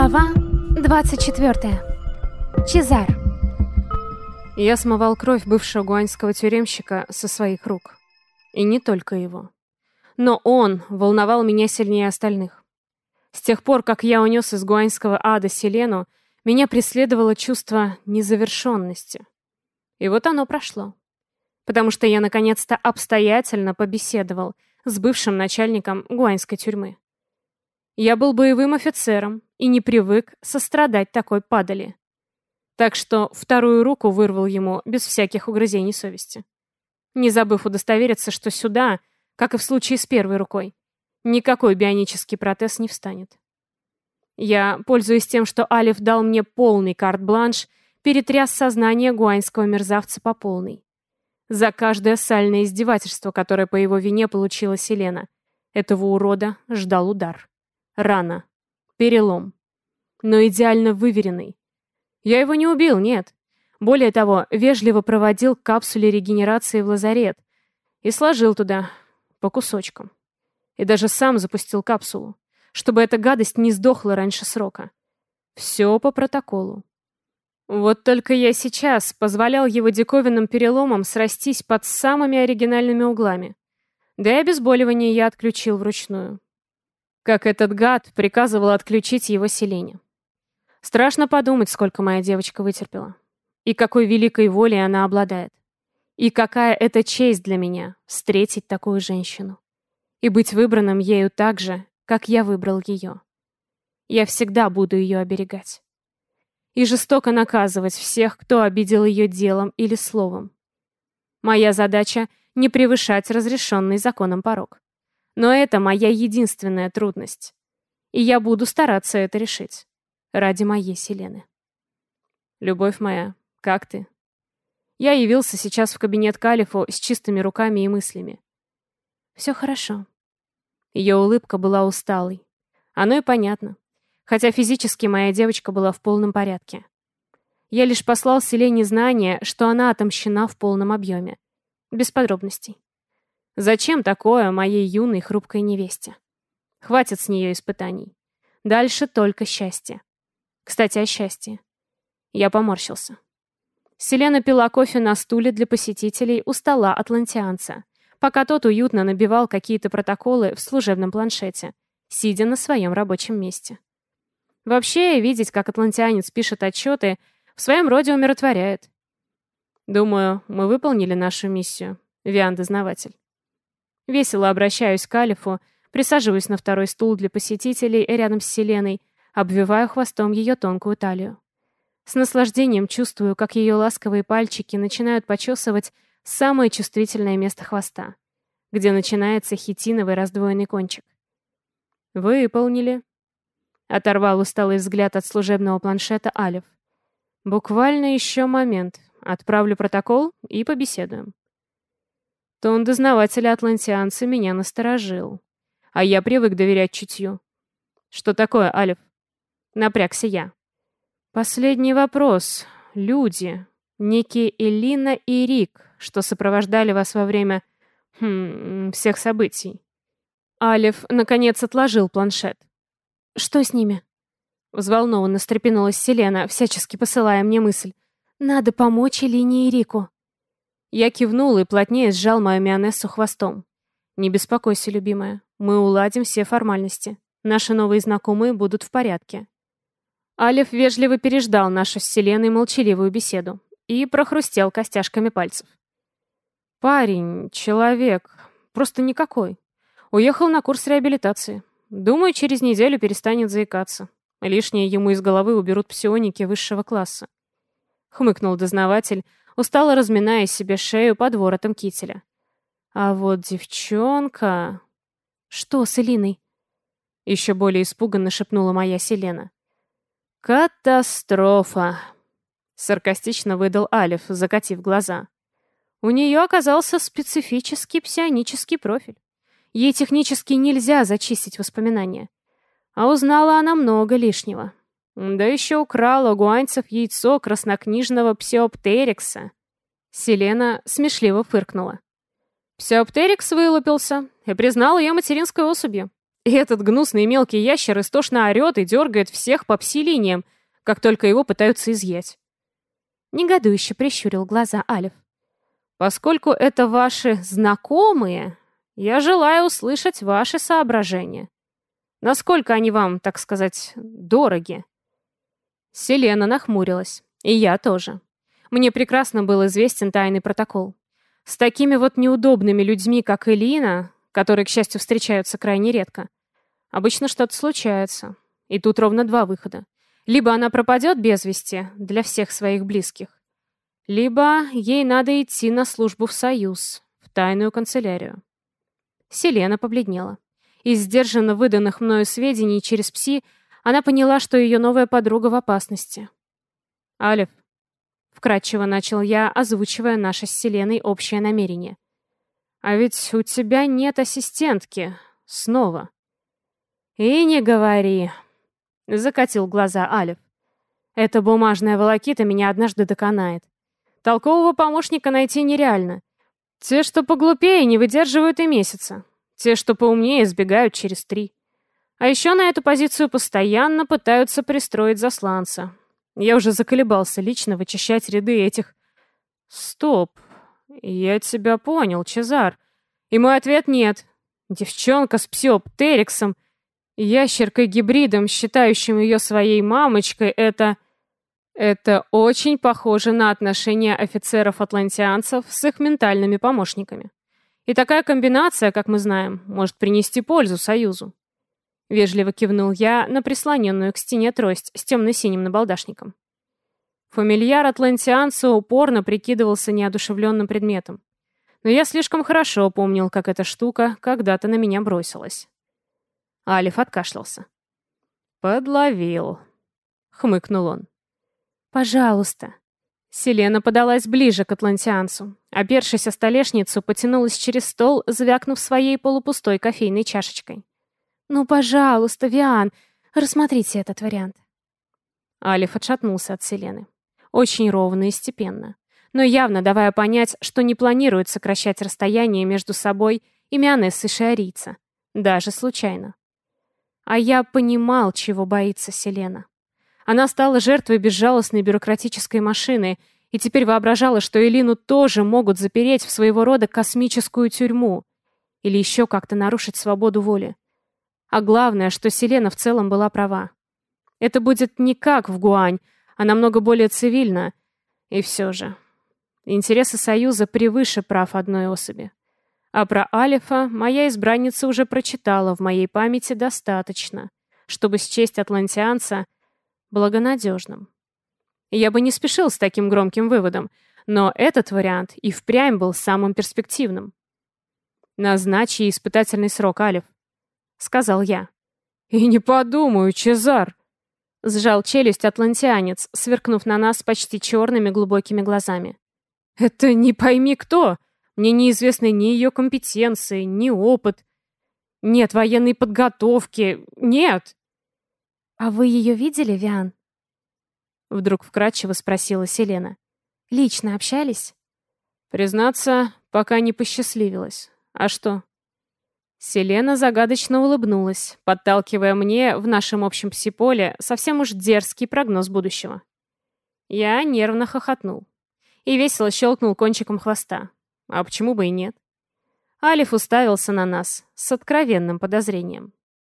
Глава 24. Чезар. Я смывал кровь бывшего гуаньского тюремщика со своих рук. И не только его. Но он волновал меня сильнее остальных. С тех пор, как я унес из гуаньского ада Селену, меня преследовало чувство незавершенности. И вот оно прошло. Потому что я наконец-то обстоятельно побеседовал с бывшим начальником гуаньской тюрьмы. Я был боевым офицером и не привык сострадать такой падали. Так что вторую руку вырвал ему без всяких угрызений совести. Не забыв удостовериться, что сюда, как и в случае с первой рукой, никакой бионический протез не встанет. Я, пользуясь тем, что Алиф дал мне полный карт-бланш, перетряс сознание гуаньского мерзавца по полной. За каждое сальное издевательство, которое по его вине получила Селена, этого урода ждал удар. Рана. Перелом. Но идеально выверенный. Я его не убил, нет. Более того, вежливо проводил к капсуле регенерации в лазарет и сложил туда по кусочкам. И даже сам запустил капсулу, чтобы эта гадость не сдохла раньше срока. Все по протоколу. Вот только я сейчас позволял его диковинным переломам срастись под самыми оригинальными углами. Да и обезболивание я отключил вручную. Как этот гад приказывал отключить его селение. Страшно подумать, сколько моя девочка вытерпела. И какой великой волей она обладает. И какая это честь для меня — встретить такую женщину. И быть выбранным ею так же, как я выбрал ее. Я всегда буду ее оберегать. И жестоко наказывать всех, кто обидел ее делом или словом. Моя задача — не превышать разрешенный законом порог. Но это моя единственная трудность. И я буду стараться это решить. Ради моей Селены. Любовь моя, как ты? Я явился сейчас в кабинет Калифу с чистыми руками и мыслями. Все хорошо. Ее улыбка была усталой. Оно и понятно. Хотя физически моя девочка была в полном порядке. Я лишь послал Селене знание, что она отомщена в полном объеме. Без подробностей. Зачем такое моей юной хрупкой невесте? Хватит с нее испытаний. Дальше только счастье. Кстати, о счастье. Я поморщился. Селена пила кофе на стуле для посетителей у стола атлантианца, пока тот уютно набивал какие-то протоколы в служебном планшете, сидя на своем рабочем месте. Вообще, видеть, как атлантианец пишет отчеты, в своем роде умиротворяет. Думаю, мы выполнили нашу миссию, Виан-дознаватель. Весело обращаюсь к Алифу, присаживаюсь на второй стул для посетителей рядом с Селеной, обвиваю хвостом ее тонкую талию. С наслаждением чувствую, как ее ласковые пальчики начинают почесывать самое чувствительное место хвоста, где начинается хитиновый раздвоенный кончик. «Выполнили», — оторвал усталый взгляд от служебного планшета Алиф. «Буквально еще момент. Отправлю протокол и побеседуем». Тон дознавателя атлантианца меня насторожил. А я привык доверять чутью. Что такое, Алиф? Напрягся я. Последний вопрос. Люди. Некие Элина и Рик, что сопровождали вас во время... Хм, всех событий. Алиф, наконец, отложил планшет. Что с ними? Взволнованно стрепенулась Селена, всячески посылая мне мысль. Надо помочь Элине и Рику. Я кивнул и плотнее сжал мою мионессу хвостом. «Не беспокойся, любимая. Мы уладим все формальности. Наши новые знакомые будут в порядке». Алиф вежливо переждал нашу с Селеной молчаливую беседу и прохрустел костяшками пальцев. «Парень, человек, просто никакой. Уехал на курс реабилитации. Думаю, через неделю перестанет заикаться. Лишнее ему из головы уберут псионики высшего класса». Хмыкнул дознаватель, устало разминая себе шею под воротом кителя. А вот девчонка... Что с Элиной? Еще более испуганно шепнула моя Селена. Катастрофа! Саркастично выдал Алиф, закатив глаза. У нее оказался специфический псионический профиль. Ей технически нельзя зачистить воспоминания. А узнала она много лишнего. Да еще украла у гуанцев яйцо краснокнижного псиоптерикса. Селена смешливо фыркнула. Псиоптерикс вылупился и признал ее материнской особью. И этот гнусный мелкий ящер истошно орет и дергает всех по пси-линиям, как только его пытаются изъять. Негодующе прищурил глаза Алиф. Поскольку это ваши знакомые, я желаю услышать ваши соображения. Насколько они вам, так сказать, дороги? Селена нахмурилась. И я тоже. Мне прекрасно был известен тайный протокол. С такими вот неудобными людьми, как Элина, которые, к счастью, встречаются крайне редко, обычно что-то случается. И тут ровно два выхода. Либо она пропадет без вести для всех своих близких, либо ей надо идти на службу в Союз, в тайную канцелярию. Селена побледнела. Из сдержанно выданных мною сведений через ПСИ она поняла, что ее новая подруга в опасности. «Алиф», — вкратчиво начал я, озвучивая наше с Селеной общее намерение. «А ведь у тебя нет ассистентки. Снова». «И не говори», — закатил глаза Алиф. «Эта бумажная волокита меня однажды доконает. Толкового помощника найти нереально. Те, что поглупее, не выдерживают и месяца. Те, что поумнее, сбегают через три. А еще на эту позицию постоянно пытаются пристроить засланца. Я уже заколебался лично вычищать ряды этих... Стоп. Я тебя понял, Чезар. И мой ответ нет. Девчонка с псиоптериксом, ящеркой-гибридом, считающим ее своей мамочкой, это... Это очень похоже на отношения офицеров-атлантианцев с их ментальными помощниками. И такая комбинация, как мы знаем, может принести пользу Союзу. Вежливо кивнул я на прислоненную к стене трость с темно-синим набалдашником. Фамильяр атлантианца упорно прикидывался неодушевленным предметом. Но я слишком хорошо помнил, как эта штука когда-то на меня бросилась. Алиф откашлялся. «Подловил», — хмыкнул он. «Пожалуйста». Селена подалась ближе к атлантианцу. Опершись о столешницу, потянулась через стол, звякнув своей полупустой кофейной чашечкой. «Ну, пожалуйста, Виан, рассмотрите этот вариант». Алиф отшатнулся от Селены. Очень ровно и степенно. Но явно давая понять, что не планирует сокращать расстояние между собой и Мионессой Шиарийца. Даже случайно. А я понимал, чего боится Селена. Она стала жертвой безжалостной бюрократической машины и теперь воображала, что Элину тоже могут запереть в своего рода космическую тюрьму или еще как-то нарушить свободу воли. А главное, что Селена в целом была права. Это будет не как в Гуань, а намного более цивильно. И все же. Интересы Союза превыше прав одной особи. А про Алифа моя избранница уже прочитала в моей памяти достаточно, чтобы счесть атлантианца благонадежным. Я бы не спешил с таким громким выводом, но этот вариант и впрямь был самым перспективным. «Назначь ей испытательный срок, Алиф», — сказал я. «И не подумаю, Чезар!» Сжал челюсть атлантианец, сверкнув на нас почти черными глубокими глазами. «Это не пойми кто! Мне неизвестны ни ее компетенции, ни опыт. Нет военной подготовки, нет!» «А вы ее видели, Виан?» Вдруг вкратчиво спросила Селена. «Лично общались?» «Признаться, пока не посчастливилось. А что?» Селена загадочно улыбнулась, подталкивая мне в нашем общем псиполе совсем уж дерзкий прогноз будущего. Я нервно хохотнул и весело щелкнул кончиком хвоста. А почему бы и нет? Алиф уставился на нас с откровенным подозрением.